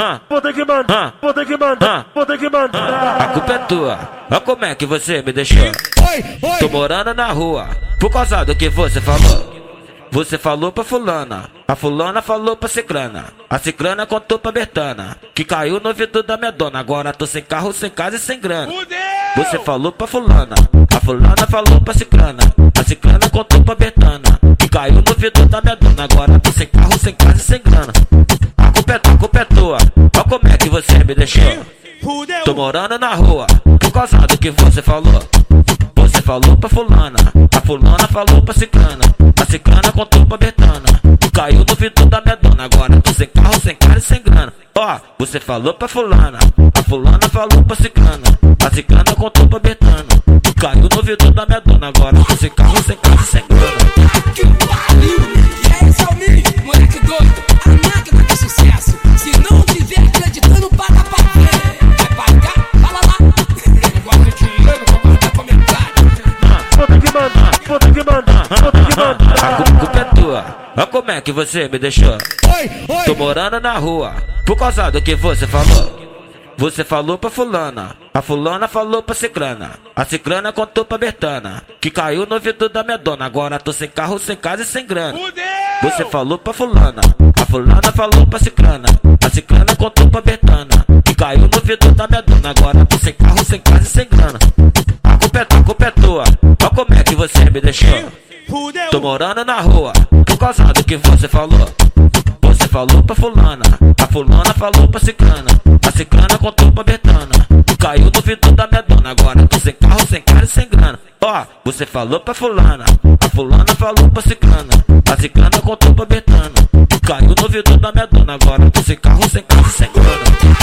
ah, vou ter que mandar, vou ter que mandar, vou ter que a mandar. culpa é tua. Olha como é que você me deixou. Tô morando na rua, por causa do que você falou. Você falou pra fulana, a fulana falou pra ciclana, a ciclana contou pra Bertana, que caiu no ouvido da minha dona, agora tô sem carro, sem casa e sem grana. Você falou pra fulana, a fulana falou pra ciclana, a ciclana contou pra Bertana, que caiu no ouvido da minha dona, agora tô sem carro, sem casa e sem grana. Culpa é tua, culpa é tua, olha como é que você me deixou. Tô morando na rua, por causa do que você falou. Você falou pra fulana, a fulana falou pra ciclana, a ciclana contou pra Betana. Caiu no vidro da minha dona, agora tô sem carro, sem cara e sem grana. Ó, você falou pra fulana, a fulana falou pra ciclana, a ciclana contou pra Betana. Caiu no vidro da minha dona, agora tô sem carro, sem casa e sem grana. A culpa é tua, olha como é que você me deixou. Tô morando na rua, por causa do que você falou. Você falou pra fulana, a fulana falou pra ciclana, a ciclana contou pra Bertana, que caiu no ouvido da minha dona, agora tô sem carro, sem casa e sem grana. Você falou pra fulana, a fulana falou pra ciclana, a ciclana contou pra Bertana, que caiu no ouvido da minha dona, agora tô sem carro, sem casa e sem grana. A culpa é tua, a culpa é tua, olha como é que você me deixou. Tô morando na rua, por causa do que você falou. Você falou pra fulana, a fulana falou pra ciclana, a ciclana contou pra Betana. Caiu no vidro da minha dona, agora tô sem carro, sem cara e sem grana. Ó, você falou pra fulana, a fulana falou pra ciclana, a ciclana contou pra Betana. Caiu no vidro da minha dona, agora tô sem carro, sem casa e sem grana.